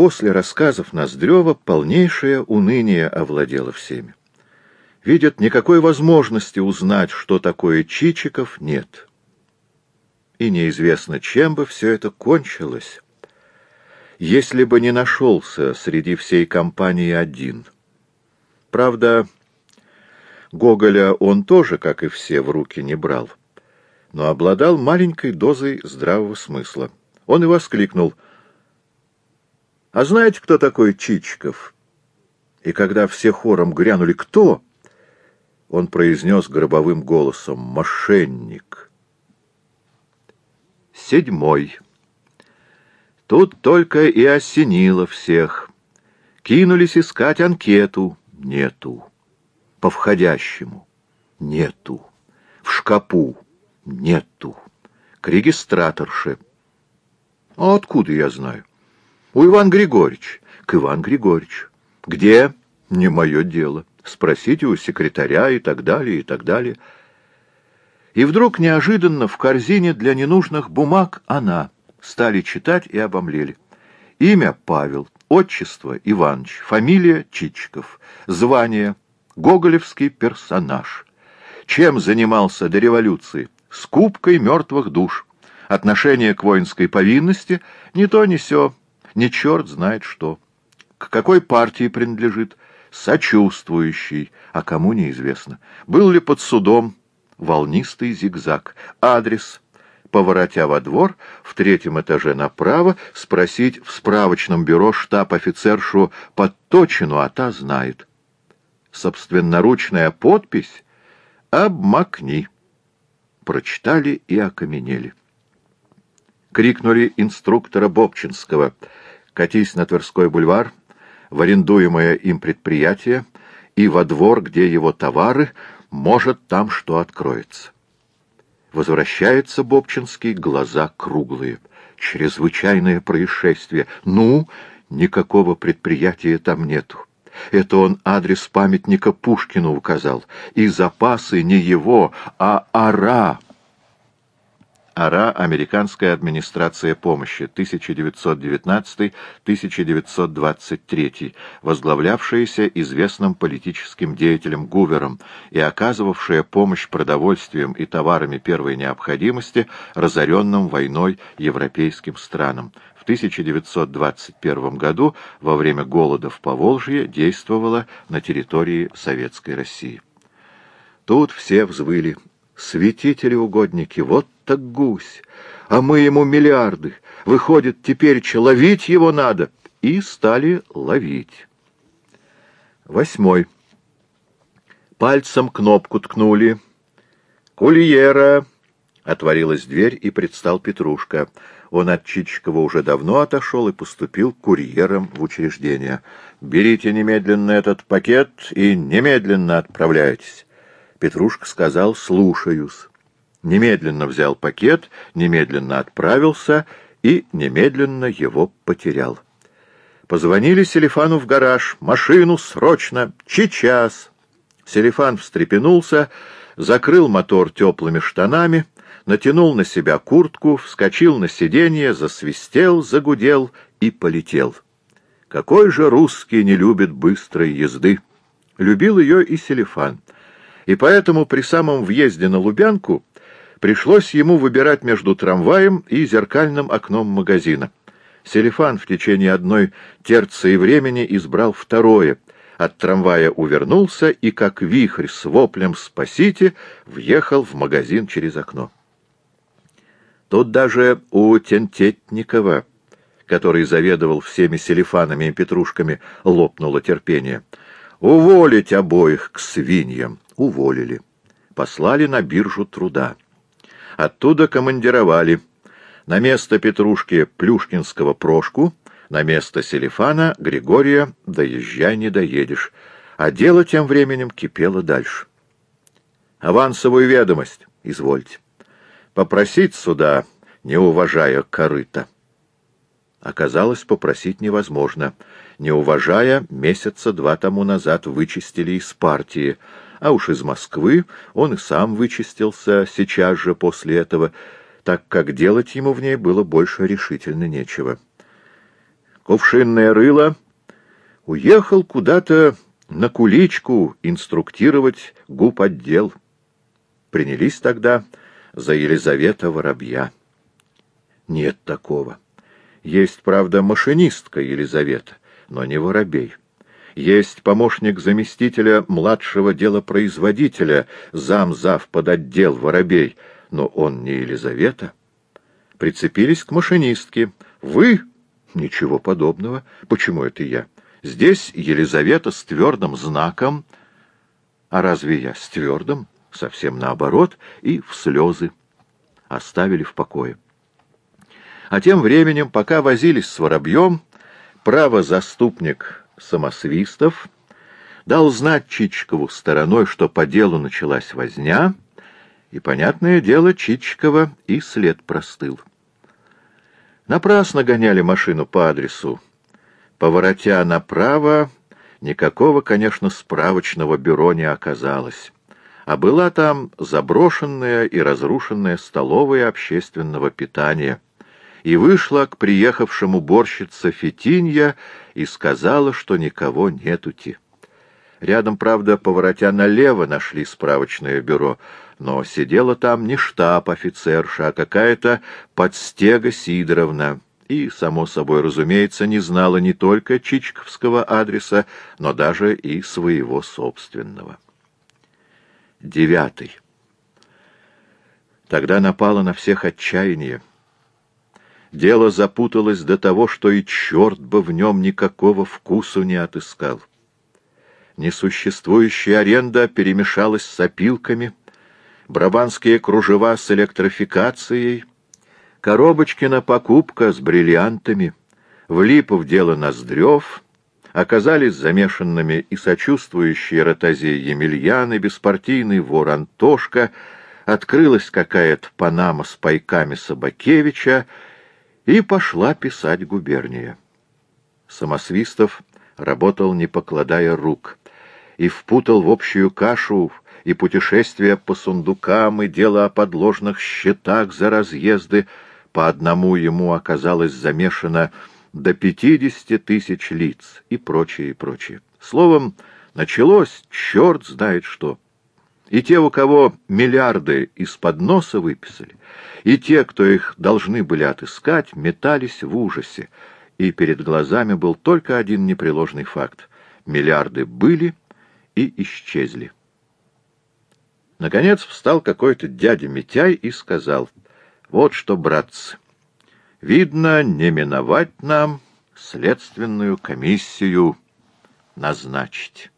после рассказов Ноздрева полнейшее уныние овладело всеми. Видят, никакой возможности узнать, что такое Чичиков, нет. И неизвестно, чем бы все это кончилось, если бы не нашелся среди всей компании один. Правда, Гоголя он тоже, как и все, в руки не брал, но обладал маленькой дозой здравого смысла. Он и воскликнул — а знаете, кто такой Чичиков? И когда все хором грянули «Кто?», он произнес гробовым голосом «Мошенник». Седьмой. Тут только и осенило всех. Кинулись искать анкету. Нету. По входящему. Нету. В шкапу. Нету. К регистраторше. А откуда я знаю? У Иван Григорьевич. К Иван Григорьевичу. Где? Не мое дело. Спросите у секретаря и так далее, и так далее. И вдруг неожиданно в корзине для ненужных бумаг она. Стали читать и обомлели. Имя Павел, отчество Иванович, фамилия Чичиков, звание Гоголевский персонаж. Чем занимался до революции? Скупкой мертвых душ. Отношение к воинской повинности не то не сё, не черт знает что. К какой партии принадлежит? Сочувствующий, а кому неизвестно. Был ли под судом? Волнистый зигзаг. Адрес. Поворотя во двор, в третьем этаже направо, спросить в справочном бюро штаб-офицершу Подточину, а та знает. Собственноручная подпись «Обмакни». Прочитали и окаменели. Крикнули инструктора Бобчинского — катись на Тверской бульвар, в арендуемое им предприятие и во двор, где его товары, может, там что откроется. Возвращается Бобчинский, глаза круглые. Чрезвычайное происшествие. Ну, никакого предприятия там нету. Это он адрес памятника Пушкину указал. И запасы не его, а ара. АРА «Американская администрация помощи» 1919-1923, возглавлявшаяся известным политическим деятелем Гувером и оказывавшая помощь продовольствием и товарами первой необходимости разоренным войной европейским странам. В 1921 году во время голода в Поволжье действовала на территории Советской России. Тут все взвыли Святители-угодники, вот так гусь! А мы ему миллиарды. Выходит, теперь ловить его надо. И стали ловить. Восьмой. Пальцем кнопку ткнули. «Кульера!» Отворилась дверь, и предстал Петрушка. Он от Чичикова уже давно отошел и поступил курьером в учреждение. «Берите немедленно этот пакет и немедленно отправляйтесь». Петрушка сказал «слушаюсь». Немедленно взял пакет, немедленно отправился и немедленно его потерял. Позвонили Селифану в гараж. «Машину срочно! Сейчас!» Селифан встрепенулся, закрыл мотор теплыми штанами, натянул на себя куртку, вскочил на сиденье, засвистел, загудел и полетел. Какой же русский не любит быстрой езды? Любил ее и Селифан и поэтому при самом въезде на Лубянку пришлось ему выбирать между трамваем и зеркальным окном магазина. Селифан в течение одной терции времени избрал второе. От трамвая увернулся и, как вихрь с воплем «Спасите!», въехал в магазин через окно. Тут даже у Тентетникова, который заведовал всеми селифанами и петрушками, лопнуло терпение. «Уволить обоих к свиньям!» Уволили. Послали на биржу труда. Оттуда командировали на место Петрушки Плюшкинского Прошку, на место Селифана Григория «Доезжай, не доедешь». А дело тем временем кипело дальше. «Авансовую ведомость, извольте. Попросить суда, не уважая корыта». Оказалось, попросить невозможно. Не уважая, месяца два тому назад вычистили из партии — а уж из Москвы он и сам вычистился сейчас же после этого, так как делать ему в ней было больше решительно нечего. кувшинное рыло, уехал куда-то на куличку инструктировать губ отдел. Принялись тогда за Елизавета Воробья. Нет такого. Есть, правда, машинистка Елизавета, но не Воробей. Есть помощник заместителя младшего делопроизводителя, зам-зав под отдел Воробей, но он не Елизавета. Прицепились к машинистке. Вы? Ничего подобного. Почему это я? Здесь Елизавета с твердым знаком. А разве я с твердым? Совсем наоборот. И в слезы. Оставили в покое. А тем временем, пока возились с воробьем, правозаступник Самосвистов дал знать Чичкову стороной, что по делу началась возня, и, понятное дело, Чичикова и след простыл. Напрасно гоняли машину по адресу. Поворотя направо, никакого, конечно, справочного бюро не оказалось. А была там заброшенная и разрушенная столовая общественного питания. И вышла к приехавшему уборщица Фетинья и сказала, что никого нетути. Рядом, правда, поворотя налево, нашли справочное бюро, но сидела там не штаб-офицерша, а какая-то подстега Сидоровна, и, само собой разумеется, не знала не только чичковского адреса, но даже и своего собственного. Девятый. Тогда напало на всех отчаяние. Дело запуталось до того, что и черт бы в нем никакого вкусу не отыскал. Несуществующая аренда перемешалась с опилками, брабанские кружева с электрификацией, Коробочкина покупка с бриллиантами, влип в дело Ноздрев, оказались замешанными и сочувствующие ротазе Емельян и беспартийный вор Антошка, открылась какая-то панама с пайками Собакевича, и пошла писать губерния. Самосвистов работал, не покладая рук и впутал в общую кашу и путешествия по сундукам, и дело о подложных счетах за разъезды. По одному ему оказалось замешано до пятидесяти тысяч лиц и прочее, и прочее. Словом, началось черт знает что. И те, у кого миллиарды из-под носа выписали, и те, кто их должны были отыскать, метались в ужасе. И перед глазами был только один непреложный факт. Миллиарды были — и исчезли. Наконец встал какой-то дядя Митяй и сказал, «Вот что, братцы, видно, не миновать нам следственную комиссию назначить».